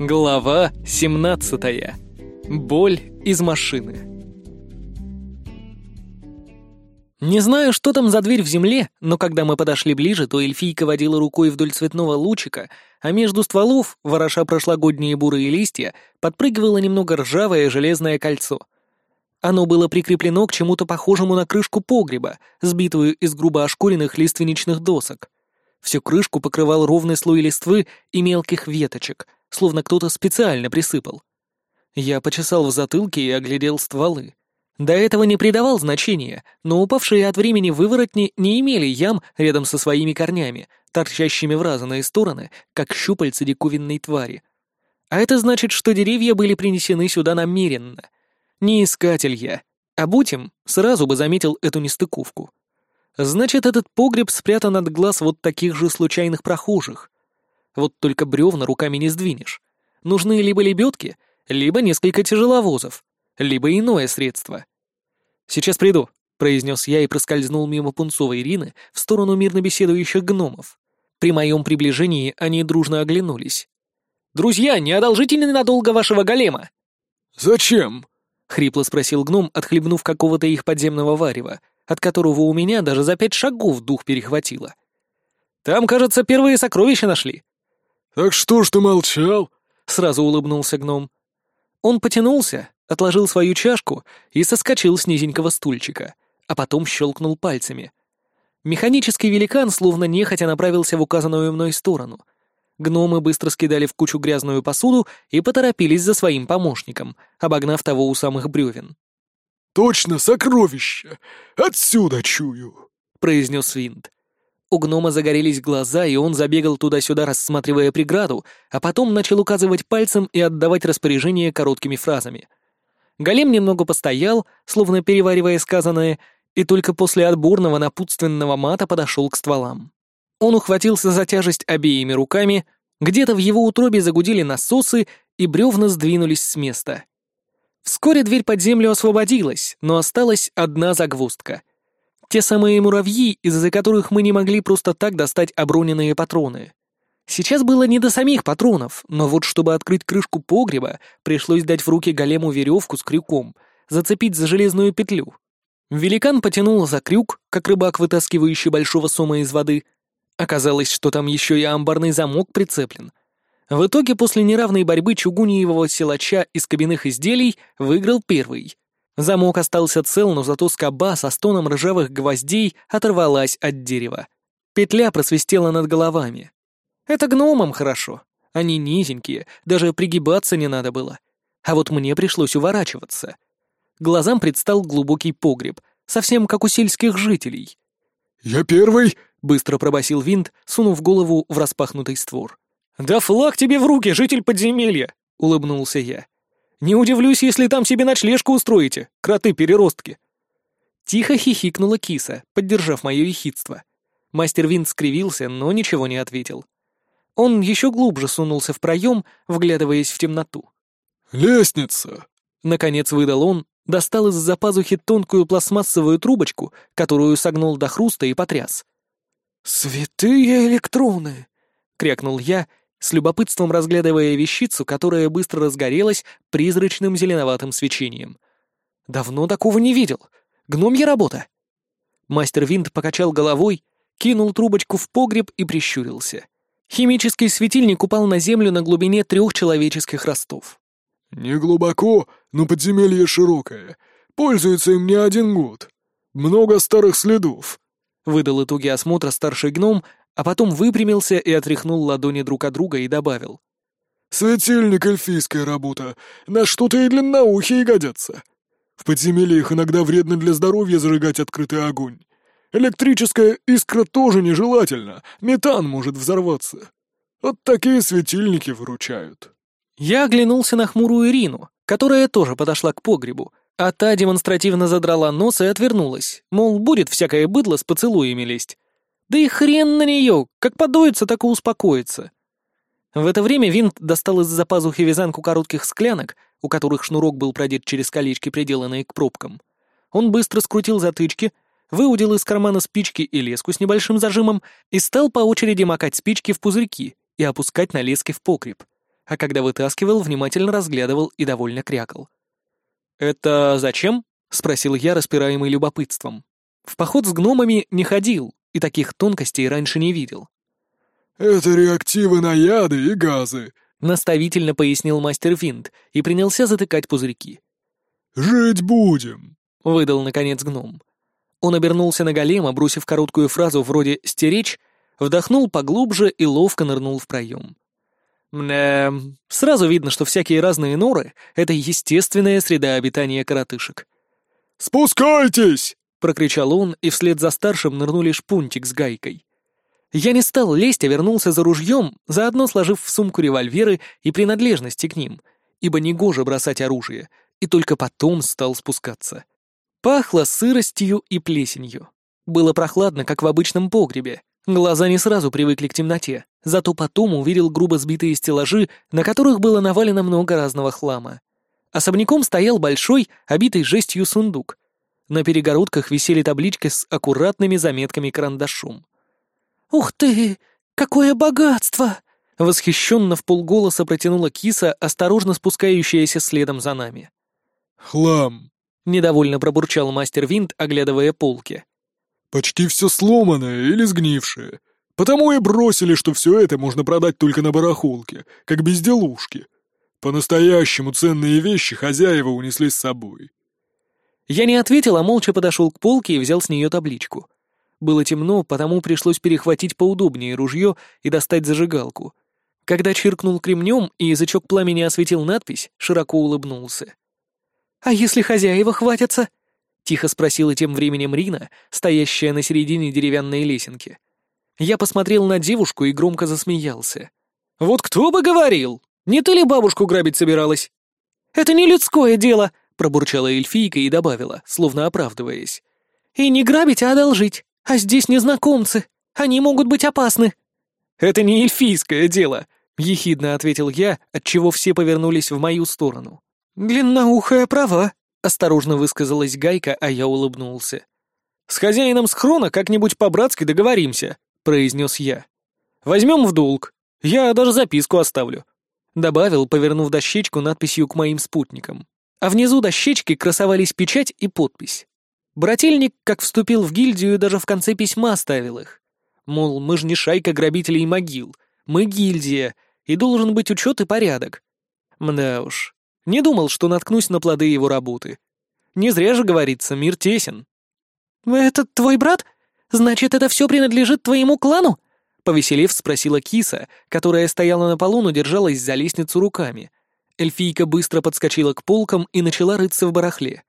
Глава 17. Боль из машины. Не знаю, что там за дверь в земле, но когда мы подошли ближе, то эльфийка водила рукой вдоль цветного лучика, а между стволов, вороша прошлогодние бурые листья, подпрыгивало немного ржавое железное кольцо. Оно было прикреплено к чему-то похожему на крышку погреба, сбитую из грубо ошкуренных лиственничных досок. Всю крышку покрывал ровный слой листвы и мелких веточек — словно кто-то специально присыпал. Я почесал в затылке и оглядел стволы. До этого не придавал значения, но упавшие от времени выворотни не имели ям рядом со своими корнями, торчащими в разные стороны, как щупальца диковинной твари. А это значит, что деревья были принесены сюда намеренно. Не искатель я, а Бутим сразу бы заметил эту нестыковку. Значит, этот погреб спрятан от глаз вот таких же случайных прохожих. Вот только бревна руками не сдвинешь. Нужны либо лебедки, либо несколько тяжеловозов, либо иное средство. «Сейчас приду», — произнес я и проскользнул мимо пунцовой Ирины в сторону мирно беседующих гномов. При моем приближении они дружно оглянулись. «Друзья, не одолжите ненадолго вашего голема!» «Зачем?» — хрипло спросил гном, отхлебнув какого-то их подземного варева, от которого у меня даже за пять шагов дух перехватило. «Там, кажется, первые сокровища нашли. «Так что ж ты молчал?» — сразу улыбнулся гном. Он потянулся, отложил свою чашку и соскочил с низенького стульчика, а потом щелкнул пальцами. Механический великан словно нехотя направился в указанную мной сторону. Гномы быстро скидали в кучу грязную посуду и поторопились за своим помощником, обогнав того у самых бревен. «Точно, сокровище! Отсюда чую!» — произнес Винт. У гнома загорелись глаза, и он забегал туда-сюда, рассматривая преграду, а потом начал указывать пальцем и отдавать распоряжения короткими фразами. Голем немного постоял, словно переваривая сказанное, и только после отборного напутственного мата подошел к стволам. Он ухватился за тяжесть обеими руками, где-то в его утробе загудели насосы, и бревна сдвинулись с места. Вскоре дверь под землю освободилась, но осталась одна загвоздка — те самые муравьи, из-за которых мы не могли просто так достать оброненные патроны. Сейчас было не до самих патронов, но вот чтобы открыть крышку погреба, пришлось дать в руки голему веревку с крюком, зацепить за железную петлю. Великан потянул за крюк, как рыбак, вытаскивающий большого сома из воды. Оказалось, что там еще и амбарный замок прицеплен. В итоге после неравной борьбы чугуниевого силача из кабинных изделий выиграл первый — Замок остался цел, но зато скоба со стоном ржавых гвоздей оторвалась от дерева. Петля просвистела над головами. Это гномам хорошо. Они низенькие, даже пригибаться не надо было. А вот мне пришлось уворачиваться. Глазам предстал глубокий погреб, совсем как у сельских жителей. «Я первый!» — быстро пробасил винт, сунув голову в распахнутый створ. «Да флаг тебе в руки, житель подземелья!» — улыбнулся я. Не удивлюсь, если там себе ночлежку устроите, кроты-переростки». Тихо хихикнула киса, поддержав мое ехидство. Мастер Винт скривился, но ничего не ответил. Он еще глубже сунулся в проем, вглядываясь в темноту. «Лестница!» Наконец выдал он, достал из-за пазухи тонкую пластмассовую трубочку, которую согнул до хруста и потряс. «Святые электроны!» — крякнул я с любопытством разглядывая вещицу, которая быстро разгорелась призрачным зеленоватым свечением. «Давно такого не видел. Гномья работа!» Мастер Винт покачал головой, кинул трубочку в погреб и прищурился. Химический светильник упал на землю на глубине трех человеческих ростов. «Не глубоко, но подземелье широкое. Пользуется им не один год. Много старых следов», — выдал итоги осмотра старший гном, а потом выпрямился и отряхнул ладони друг от друга и добавил. «Светильник — эльфийская работа, на что-то и длинноухие годятся. В подземельях иногда вредно для здоровья зажигать открытый огонь. Электрическая искра тоже нежелательно, метан может взорваться. Вот такие светильники выручают». Я оглянулся на хмурую Ирину, которая тоже подошла к погребу, а та демонстративно задрала нос и отвернулась, мол, будет всякое быдло с поцелуями лезть. Да и хрен на нее, как подуется, так и успокоится. В это время Винт достал из-за пазухи вязанку коротких склянок, у которых шнурок был продет через колечки, приделанные к пробкам. Он быстро скрутил затычки, выудил из кармана спички и леску с небольшим зажимом и стал по очереди макать спички в пузырьки и опускать на лески в покреп. а когда вытаскивал, внимательно разглядывал и довольно крякал. «Это зачем?» — спросил я, распираемый любопытством. В поход с гномами не ходил и таких тонкостей раньше не видел. «Это реактивы на яды и газы», — наставительно пояснил мастер Винт и принялся затыкать пузырьки. «Жить будем», — выдал, наконец, гном. Он обернулся на голема, бросив короткую фразу вроде «стеречь», вдохнул поглубже и ловко нырнул в проем. Мне сразу видно, что всякие разные норы — это естественная среда обитания коротышек. «Спускайтесь!» — прокричал он, и вслед за старшим нырнули шпунтик с гайкой. Я не стал лезть, а вернулся за ружьем, заодно сложив в сумку револьверы и принадлежности к ним, ибо негоже бросать оружие, и только потом стал спускаться. Пахло сыростью и плесенью. Было прохладно, как в обычном погребе. Глаза не сразу привыкли к темноте, зато потом увидел грубо сбитые стеллажи, на которых было навалено много разного хлама. Особняком стоял большой, обитый жестью сундук. На перегородках висели таблички с аккуратными заметками карандашом. «Ух ты! Какое богатство!» Восхищенно в полголоса протянула киса, осторожно спускающаяся следом за нами. «Хлам!» — недовольно пробурчал мастер Винт, оглядывая полки. «Почти все сломанное или сгнившее. Потому и бросили, что все это можно продать только на барахолке, как безделушки. По-настоящему ценные вещи хозяева унесли с собой». Я не ответил, а молча подошел к полке и взял с нее табличку. Было темно, потому пришлось перехватить поудобнее ружье и достать зажигалку. Когда чиркнул кремнем и язычок пламени осветил надпись, широко улыбнулся. «А если хозяева хватятся?» — тихо спросила тем временем Рина, стоящая на середине деревянной лесенки. Я посмотрел на девушку и громко засмеялся. «Вот кто бы говорил! Не ты ли бабушку грабить собиралась?» «Это не людское дело!» — пробурчала эльфийка и добавила, словно оправдываясь. «И не грабить, а одолжить. А здесь незнакомцы. Они могут быть опасны». «Это не эльфийское дело», — ехидно ответил я, отчего все повернулись в мою сторону. «Длинноухая права», — осторожно высказалась Гайка, а я улыбнулся. «С хозяином схрона как-нибудь по-братски договоримся», — произнес я. «Возьмем в долг. Я даже записку оставлю», — добавил, повернув дощечку надписью к моим спутникам. А внизу дощечки красовались печать и подпись. Брательник, как вступил в гильдию, даже в конце письма ставил их. Мол, мы же не шайка грабителей могил, мы гильдия, и должен быть учет и порядок. Мда уж, не думал, что наткнусь на плоды его работы. Не зря же говорится, мир тесен. «Это твой брат? Значит, это все принадлежит твоему клану?» Повеселев, спросила киса, которая стояла на полу, но держалась за лестницу руками. Эльфийка быстро подскочила к полкам и начала рыться в барахле.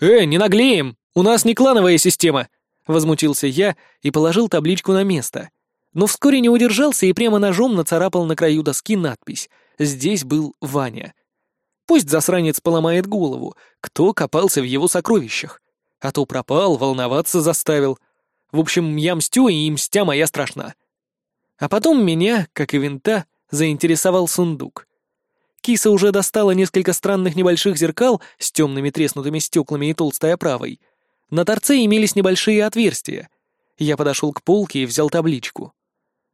«Э, не наглеем!» «У нас не клановая система!» — возмутился я и положил табличку на место. Но вскоре не удержался и прямо ножом нацарапал на краю доски надпись «Здесь был Ваня». Пусть засранец поломает голову, кто копался в его сокровищах. А то пропал, волноваться заставил. В общем, я мстю, и мстя моя страшна. А потом меня, как и винта, заинтересовал сундук. Киса уже достала несколько странных небольших зеркал с темными треснутыми стеклами и толстой оправой, на торце имелись небольшие отверстия. Я подошел к полке и взял табличку.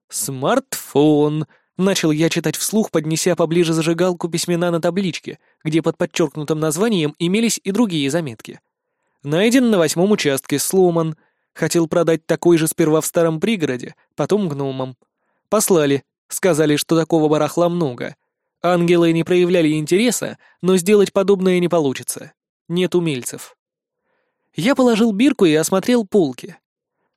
«Смартфон», — начал я читать вслух, поднеся поближе зажигалку письмена на табличке, где под подчеркнутым названием имелись и другие заметки. «Найден на восьмом участке, сломан. Хотел продать такой же сперва в старом пригороде, потом гномам. Послали, сказали, что такого барахла много. Ангелы не проявляли интереса, но сделать подобное не получится. Нет умельцев. Я положил бирку и осмотрел полки.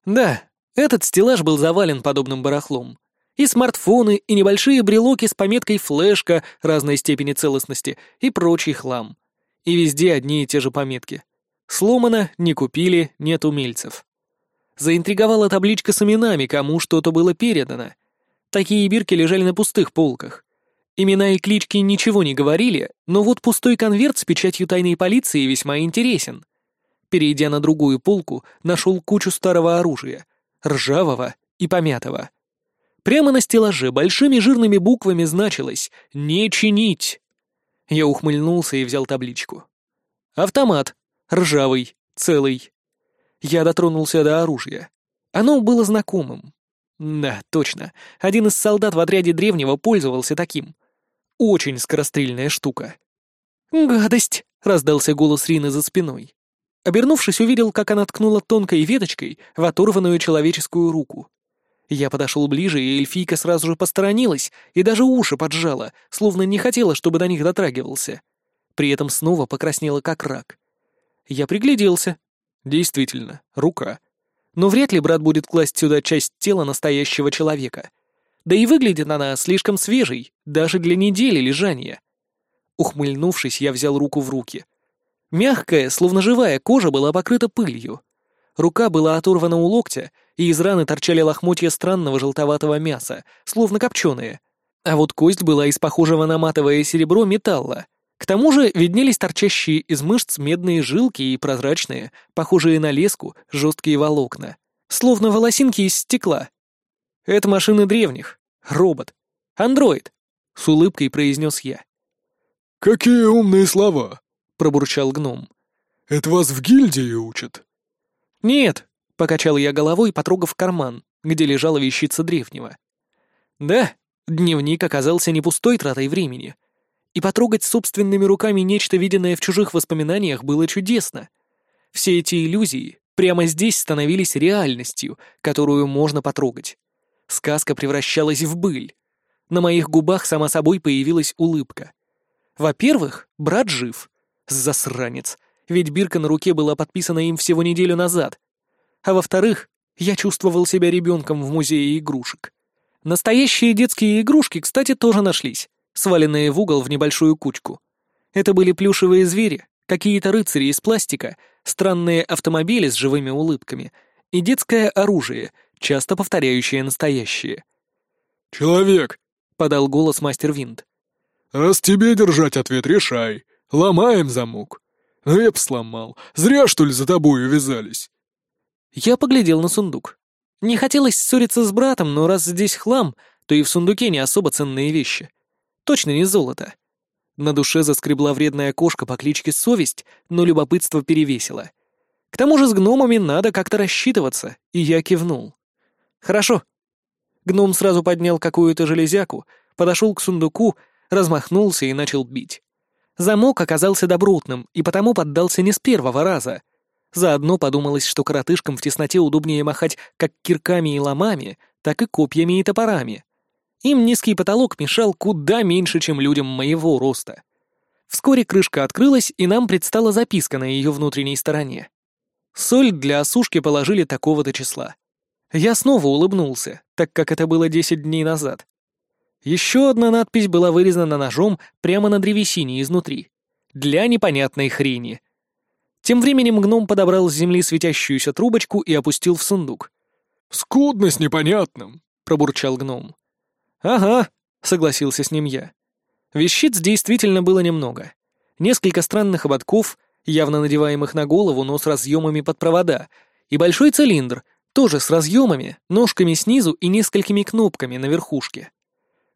Да, этот стеллаж был завален подобным барахлом. И смартфоны, и небольшие брелоки с пометкой «флешка» разной степени целостности, и прочий хлам. И везде одни и те же пометки. Сломано, не купили, нет умельцев. Заинтриговала табличка с именами, кому что-то было передано. Такие бирки лежали на пустых полках. Имена и клички ничего не говорили, но вот пустой конверт с печатью тайной полиции весьма интересен. Перейдя на другую полку, нашел кучу старого оружия, ржавого и помятого. Прямо на стеллаже большими жирными буквами значилось «Не чинить». Я ухмыльнулся и взял табличку. Автомат. Ржавый. Целый. Я дотронулся до оружия. Оно было знакомым. Да, точно. Один из солдат в отряде древнего пользовался таким. Очень скорострельная штука. «Гадость!» — раздался голос Рины за спиной. Обернувшись, увидел, как она ткнула тонкой веточкой в оторванную человеческую руку. Я подошел ближе, и эльфийка сразу же посторонилась и даже уши поджала, словно не хотела, чтобы до них дотрагивался. При этом снова покраснела, как рак. Я пригляделся. Действительно, рука. Но вряд ли брат будет класть сюда часть тела настоящего человека. Да и выглядит она слишком свежей, даже для недели лежания. Ухмыльнувшись, я взял руку в руки — Мягкая, словно живая кожа была покрыта пылью. Рука была оторвана у локтя, и из раны торчали лохмотья странного желтоватого мяса, словно копченые. А вот кость была из похожего на матовое серебро металла. К тому же виднелись торчащие из мышц медные жилки и прозрачные, похожие на леску, жесткие волокна. Словно волосинки из стекла. «Это машины древних. Робот. Андроид», — с улыбкой произнес я. «Какие умные слова!» — пробурчал гном. «Это вас в гильдии учат?» «Нет», — покачал я головой, потрогав карман, где лежала вещица древнего. «Да, дневник оказался не пустой тратой времени. И потрогать собственными руками нечто, виденное в чужих воспоминаниях, было чудесно. Все эти иллюзии прямо здесь становились реальностью, которую можно потрогать. Сказка превращалась в быль. На моих губах сама собой появилась улыбка. Во-первых, брат жив, Засранец. Ведь бирка на руке была подписана им всего неделю назад. А во-вторых, я чувствовал себя ребенком в музее игрушек. Настоящие детские игрушки, кстати, тоже нашлись, сваленные в угол в небольшую кучку. Это были плюшевые звери, какие-то рыцари из пластика, странные автомобили с живыми улыбками и детское оружие, часто повторяющее настоящее. «Человек!» — подал голос мастер Винт. «Раз тебе держать ответ, решай. Ломаем замок. Ну я б сломал. Зря, что ли, за тобой увязались. Я поглядел на сундук. Не хотелось ссориться с братом, но раз здесь хлам, то и в сундуке не особо ценные вещи. Точно не золото. На душе заскребла вредная кошка по кличке Совесть, но любопытство перевесило. К тому же с гномами надо как-то рассчитываться, и я кивнул. «Хорошо». Гном сразу поднял какую-то железяку, подошел к сундуку, размахнулся и начал бить. Замок оказался добротным и потому поддался не с первого раза. Заодно подумалось, что коротышкам в тесноте удобнее махать как кирками и ломами, так и копьями и топорами. Им низкий потолок мешал куда меньше, чем людям моего роста. Вскоре крышка открылась, и нам предстала записка на ее внутренней стороне. Соль для осушки положили такого-то числа. Я снова улыбнулся, так как это было десять дней назад. Еще одна надпись была вырезана ножом прямо на древесине изнутри. Для непонятной хрени. Тем временем гном подобрал с земли светящуюся трубочку и опустил в сундук. «Скудно с непонятным», — пробурчал гном. «Ага», — согласился с ним я. Вещиц действительно было немного. Несколько странных ободков, явно надеваемых на голову, но с разъемами под провода, и большой цилиндр, тоже с разъемами, ножками снизу и несколькими кнопками на верхушке.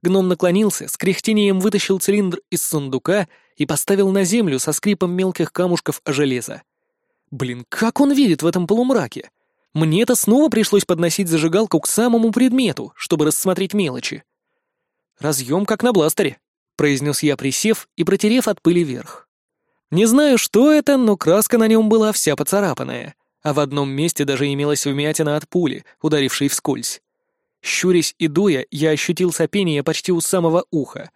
Гном наклонился, с кряхтением вытащил цилиндр из сундука и поставил на землю со скрипом мелких камушков о железо. Блин, как он видит в этом полумраке? Мне-то снова пришлось подносить зажигалку к самому предмету, чтобы рассмотреть мелочи. «Разъем как на бластере», — произнес я, присев и протерев от пыли вверх. Не знаю, что это, но краска на нем была вся поцарапанная, а в одном месте даже имелась вмятина от пули, ударившей вскользь. Щурясь и дуя, я ощутил сопение почти у самого уха.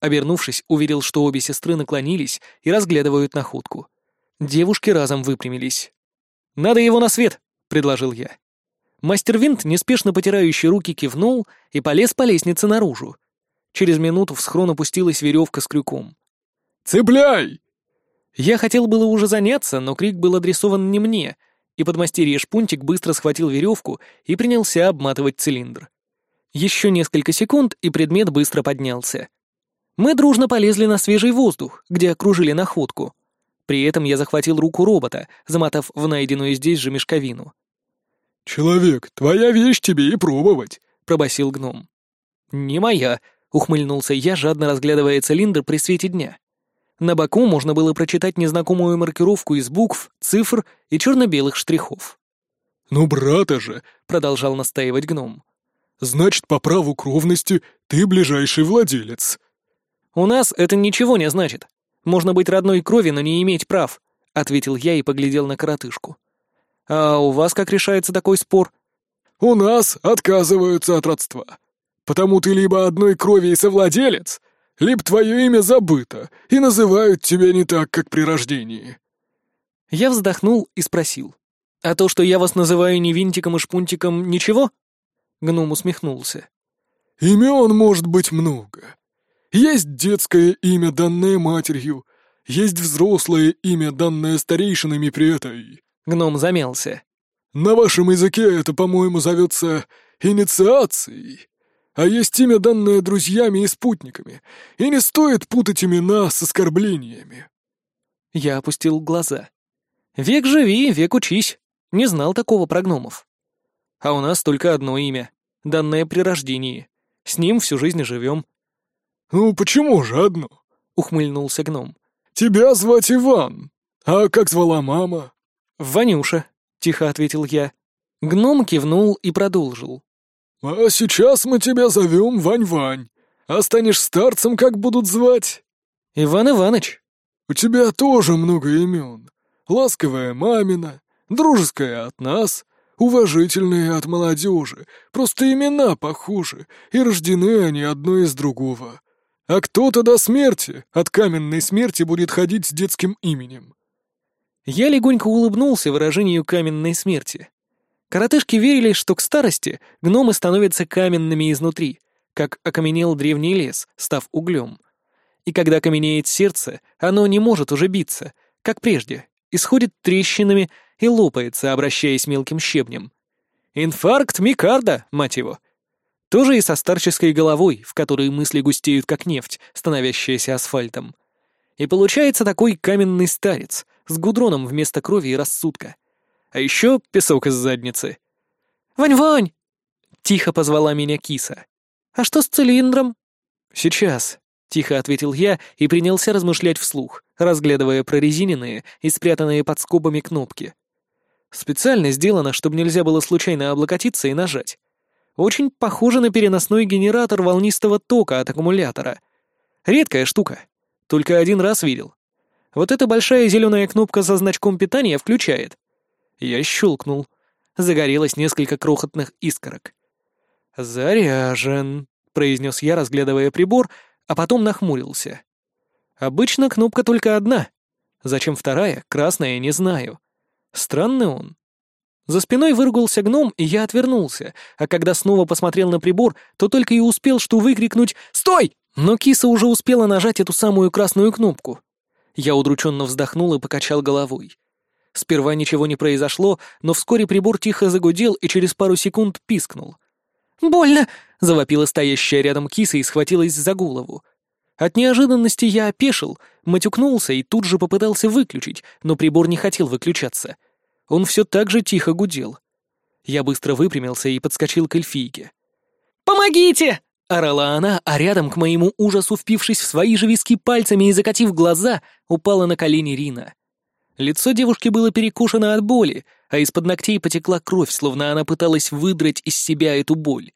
Обернувшись, увидел, что обе сестры наклонились и разглядывают находку. Девушки разом выпрямились. «Надо его на свет!» — предложил я. Мастер Винт, неспешно потирающий руки, кивнул и полез по лестнице наружу. Через минуту в схрон опустилась веревка с крюком. «Цепляй!» Я хотел было уже заняться, но крик был адресован не мне — и подмастерье Шпунтик быстро схватил веревку и принялся обматывать цилиндр. Еще несколько секунд, и предмет быстро поднялся. Мы дружно полезли на свежий воздух, где окружили находку. При этом я захватил руку робота, замотав в найденную здесь же мешковину. «Человек, твоя вещь тебе и пробовать», — пробасил гном. «Не моя», — ухмыльнулся я, жадно разглядывая цилиндр при свете дня. На боку можно было прочитать незнакомую маркировку из букв, цифр и черно-белых штрихов. «Ну, брата же!» — продолжал настаивать гном. «Значит, по праву кровности ты ближайший владелец». «У нас это ничего не значит. Можно быть родной крови, но не иметь прав», — ответил я и поглядел на коротышку. «А у вас как решается такой спор?» «У нас отказываются от родства. Потому ты либо одной крови и совладелец, либо твое имя забыто, и называют тебя не так, как при рождении». Я вздохнул и спросил. «А то, что я вас называю не винтиком и шпунтиком, ничего?» Гном усмехнулся. «Имен может быть много. Есть детское имя, данное матерью, есть взрослое имя, данное старейшинами при этой». Гном замялся. «На вашем языке это, по-моему, зовется инициацией. А есть имя, данное друзьями и спутниками, и не стоит путать имена с оскорблениями». Я опустил глаза. «Век живи, век учись. Не знал такого про гномов. А у нас только одно имя, данное при рождении. С ним всю жизнь живем». «Ну почему же одно?» — ухмыльнулся гном. «Тебя звать Иван. А как звала мама?» «Ванюша», — тихо ответил я. Гном кивнул и продолжил. «А сейчас мы тебя зовем Вань-Вань. А станешь старцем, как будут звать?» «Иван Иваныч». «У тебя тоже много имен. Ласковая мамина, дружеская от нас, уважительная от молодежи. Просто имена похожи, и рождены они одно из другого. А кто-то до смерти, от каменной смерти, будет ходить с детским именем». Я легонько улыбнулся выражению каменной смерти. Коротышки верили, что к старости гномы становятся каменными изнутри, как окаменел древний лес, став углем. И когда каменеет сердце, оно не может уже биться, как прежде, исходит трещинами и лопается, обращаясь мелким щебнем. Инфаркт Микарда, мать его. Тоже и со старческой головой, в которой мысли густеют, как нефть, становящаяся асфальтом. И получается такой каменный старец, с гудроном вместо крови и рассудка — а еще песок из задницы. «Вань-Вань!» — тихо позвала меня киса. «А что с цилиндром?» «Сейчас», — тихо ответил я и принялся размышлять вслух, разглядывая прорезиненные и спрятанные под скобами кнопки. Специально сделано, чтобы нельзя было случайно облокотиться и нажать. Очень похоже на переносной генератор волнистого тока от аккумулятора. Редкая штука. Только один раз видел. Вот эта большая зеленая кнопка со значком питания включает, я щелкнул. Загорелось несколько крохотных искорок. «Заряжен», — произнес я, разглядывая прибор, а потом нахмурился. «Обычно кнопка только одна. Зачем вторая, красная, не знаю. Странный он». За спиной выругался гном, и я отвернулся, а когда снова посмотрел на прибор, то только и успел что выкрикнуть «Стой!» Но киса уже успела нажать эту самую красную кнопку. Я удрученно вздохнул и покачал головой. Сперва ничего не произошло, но вскоре прибор тихо загудел и через пару секунд пискнул. «Больно!» — завопила стоящая рядом киса и схватилась за голову. От неожиданности я опешил, матюкнулся и тут же попытался выключить, но прибор не хотел выключаться. Он все так же тихо гудел. Я быстро выпрямился и подскочил к эльфийке. «Помогите!» — орала она, а рядом, к моему ужасу впившись в свои же виски пальцами и закатив глаза, упала на колени Рина. Лицо девушки было перекушено от боли, а из-под ногтей потекла кровь, словно она пыталась выдрать из себя эту боль.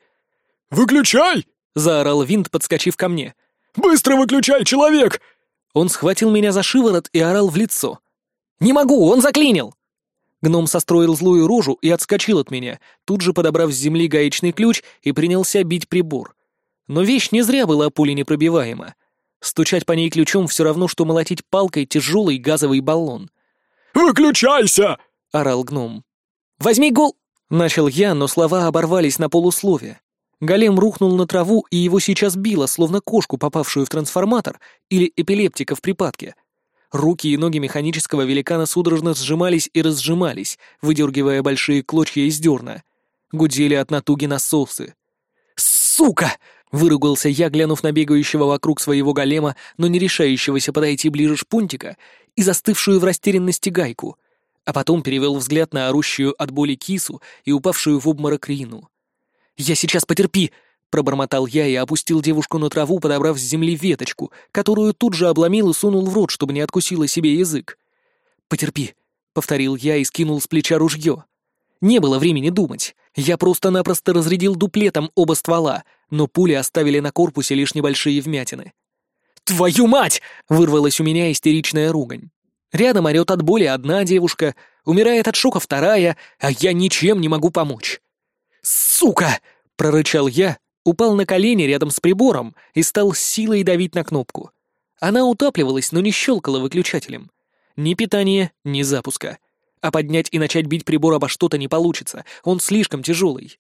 «Выключай!» — заорал Винт, подскочив ко мне. «Быстро выключай, человек!» Он схватил меня за шиворот и орал в лицо. «Не могу, он заклинил!» Гном состроил злую рожу и отскочил от меня, тут же подобрав с земли гаечный ключ и принялся бить прибор. Но вещь не зря была пуленепробиваема. Стучать по ней ключом все равно, что молотить палкой тяжелый газовый баллон. «Выключайся!» — орал гном. «Возьми гол...» — начал я, но слова оборвались на полуслове. Голем рухнул на траву, и его сейчас било, словно кошку, попавшую в трансформатор, или эпилептика в припадке. Руки и ноги механического великана судорожно сжимались и разжимались, выдергивая большие клочья из дерна. Гудели от натуги насосы. «Сука!» — выругался я, глянув на бегающего вокруг своего голема, но не решающегося подойти ближе шпунтика, и застывшую в растерянности гайку, а потом перевел взгляд на орущую от боли кису и упавшую в обморок Рину. «Я сейчас потерпи!» — пробормотал я и опустил девушку на траву, подобрав с земли веточку, которую тут же обломил и сунул в рот, чтобы не откусила себе язык. «Потерпи!» — повторил я и скинул с плеча ружье. Не было времени думать. Я просто-напросто разрядил дуплетом оба ствола, но пули оставили на корпусе лишь небольшие вмятины. «Твою мать!» — вырвалась у меня истеричная ругань. Рядом орёт от боли одна девушка, умирает от шока вторая, а я ничем не могу помочь. «Сука!» — прорычал я, упал на колени рядом с прибором и стал силой давить на кнопку. Она утапливалась, но не щелкала выключателем. Ни питания, ни запуска. А поднять и начать бить прибор обо что-то не получится, он слишком тяжелый.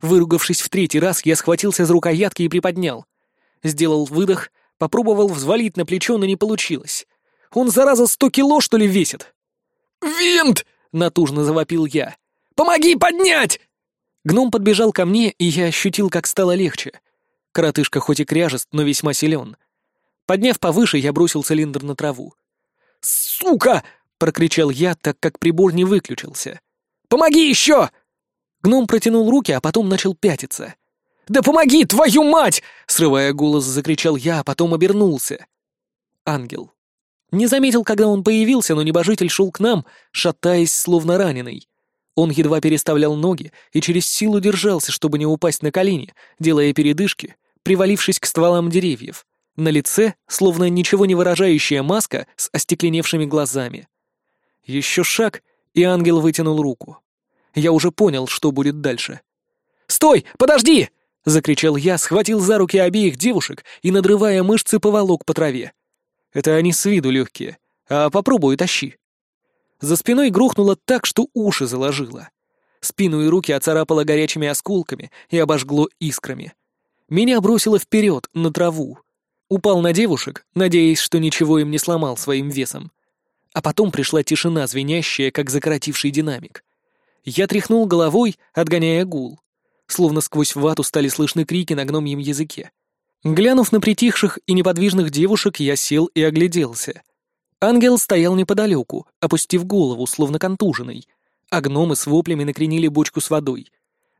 Выругавшись в третий раз, я схватился за рукоятки и приподнял. Сделал выдох, попробовал взвалить на плечо, но не получилось. Он, зараза, сто кило, что ли, весит? «Винт!» — натужно завопил я. «Помоги поднять!» Гном подбежал ко мне, и я ощутил, как стало легче. Коротышка хоть и кряжест, но весьма силен. Подняв повыше, я бросил цилиндр на траву. «Сука!» — прокричал я, так как прибор не выключился. «Помоги еще!» Гном протянул руки, а потом начал пятиться. «Да помоги, твою мать!» — срывая голос, закричал я, а потом обернулся. Ангел. Не заметил, когда он появился, но небожитель шел к нам, шатаясь, словно раненый. Он едва переставлял ноги и через силу держался, чтобы не упасть на колени, делая передышки, привалившись к стволам деревьев. На лице, словно ничего не выражающая маска с остекленевшими глазами. Еще шаг, и ангел вытянул руку. Я уже понял, что будет дальше. «Стой! Подожди!» — закричал я, схватил за руки обеих девушек и, надрывая мышцы, поволок по траве. Это они с виду легкие, а попробуй тащи. За спиной грохнуло так, что уши заложило. Спину и руки оцарапало горячими осколками и обожгло искрами. Меня бросило вперед, на траву. Упал на девушек, надеясь, что ничего им не сломал своим весом. А потом пришла тишина, звенящая, как закоротивший динамик. Я тряхнул головой, отгоняя гул. Словно сквозь вату стали слышны крики на гномьем языке. Глянув на притихших и неподвижных девушек, я сел и огляделся. Ангел стоял неподалеку, опустив голову, словно контуженный, а гномы с воплями накренили бочку с водой.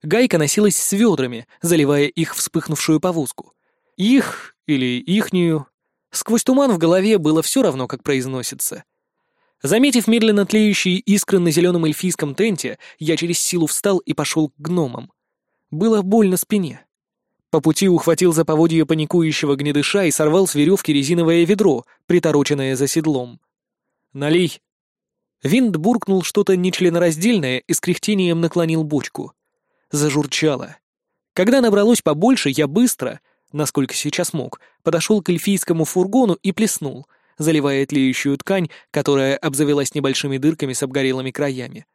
Гайка носилась с ведрами, заливая их вспыхнувшую повозку. Их или ихнюю. Сквозь туман в голове было все равно, как произносится. Заметив медленно тлеющие искры на зеленом эльфийском тенте, я через силу встал и пошел к гномам. Было больно спине. По пути ухватил за поводье паникующего гнедыша и сорвал с веревки резиновое ведро, притороченное за седлом. «Налей!» Винт буркнул что-то нечленораздельное и с кряхтением наклонил бочку. Зажурчало. Когда набралось побольше, я быстро, насколько сейчас мог, подошел к эльфийскому фургону и плеснул, заливая тлеющую ткань, которая обзавелась небольшими дырками с обгорелыми краями.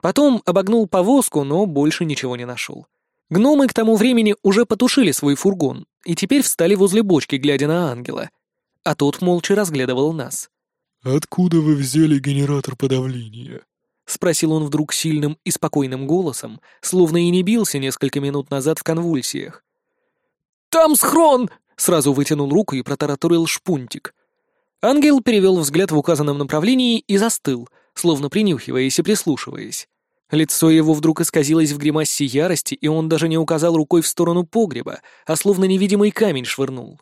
Потом обогнул повозку, но больше ничего не нашел. Гномы к тому времени уже потушили свой фургон и теперь встали возле бочки, глядя на ангела. А тот молча разглядывал нас. «Откуда вы взяли генератор подавления?» — спросил он вдруг сильным и спокойным голосом, словно и не бился несколько минут назад в конвульсиях. «Там схрон!» — сразу вытянул руку и протараторил шпунтик. Ангел перевел взгляд в указанном направлении и застыл, словно принюхиваясь и прислушиваясь. Лицо его вдруг исказилось в гримасе ярости, и он даже не указал рукой в сторону погреба, а словно невидимый камень швырнул.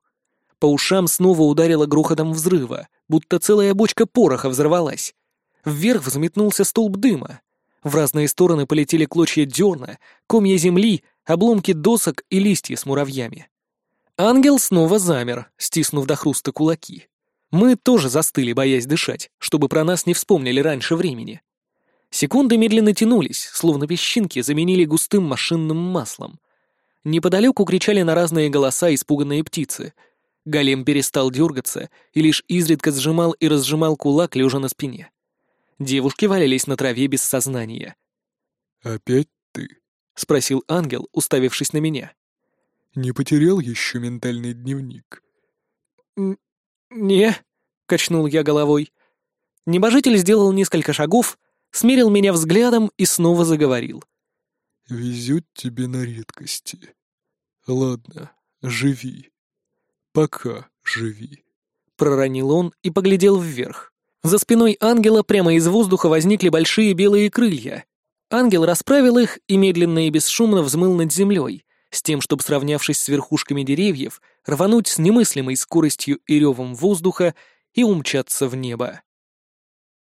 По ушам снова ударило грохотом взрыва, будто целая бочка пороха взорвалась. Вверх взметнулся столб дыма. В разные стороны полетели клочья дерна, комья земли, обломки досок и листья с муравьями. Ангел снова замер, стиснув до хруста кулаки. Мы тоже застыли, боясь дышать, чтобы про нас не вспомнили раньше времени. Секунды медленно тянулись, словно песчинки заменили густым машинным маслом. Неподалеку кричали на разные голоса испуганные птицы. Голем перестал дергаться и лишь изредка сжимал и разжимал кулак, лежа на спине. Девушки валялись на траве без сознания. «Опять ты?» — спросил ангел, уставившись на меня. «Не потерял еще ментальный дневник?» «Не», — качнул я головой. Небожитель сделал несколько шагов, смерил меня взглядом и снова заговорил. «Везет тебе на редкости. Ладно, живи. Пока живи». Проронил он и поглядел вверх. За спиной ангела прямо из воздуха возникли большие белые крылья. Ангел расправил их и медленно и бесшумно взмыл над землей, с тем, чтобы, сравнявшись с верхушками деревьев, рвануть с немыслимой скоростью и ревом воздуха и умчаться в небо.